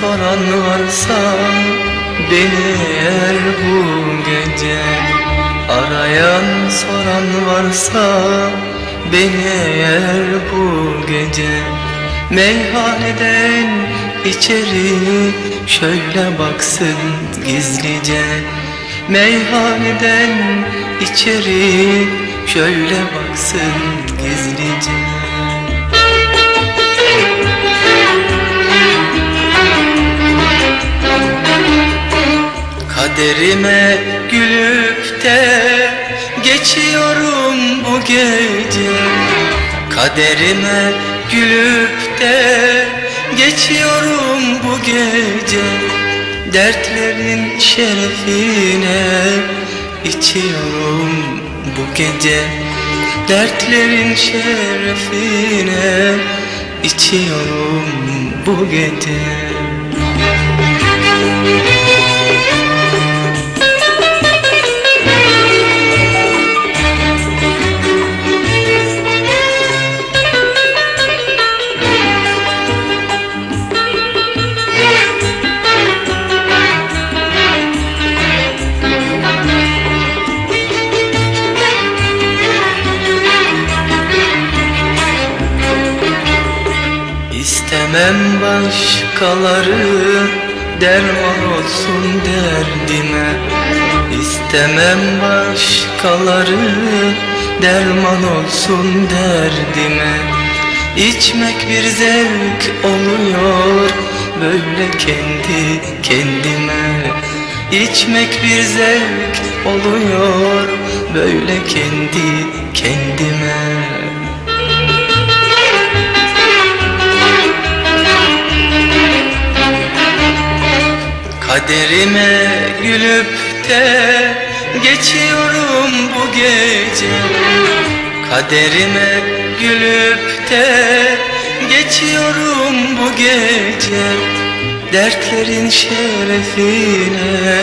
soran varsa Beni eğer bu gece Arayan soran varsa Beni eğer bu gece Meyhaneden içeri şöyle baksın gizlice. Meyhaneden içeri şöyle baksın gizlice Kaderime gülüp de geçiyorum bu gece. Kaderime gülüp de geçiyorum bu gece. Dertlerin şerefine içiyorum bu gece. Dertlerin şerefine içiyorum bu gece İstemem başkaları derman olsun derdime. İstemem başkaları derman olsun derdime. İçmek bir zevk oluyor böyle kendi kendime. İçmek bir zevk oluyor böyle kendi kendime Kaderime gülüp de geçiyorum bu gece. Kaderime gülüp de geçiyorum bu gece. Dertlerin şerefine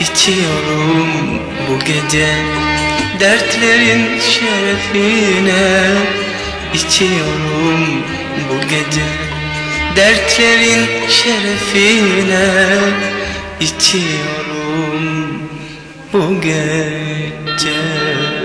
içiyorum bu gece. Dertlerin şerefine içiyorum bu gece Dertlerin şerefine içiyorum bu gece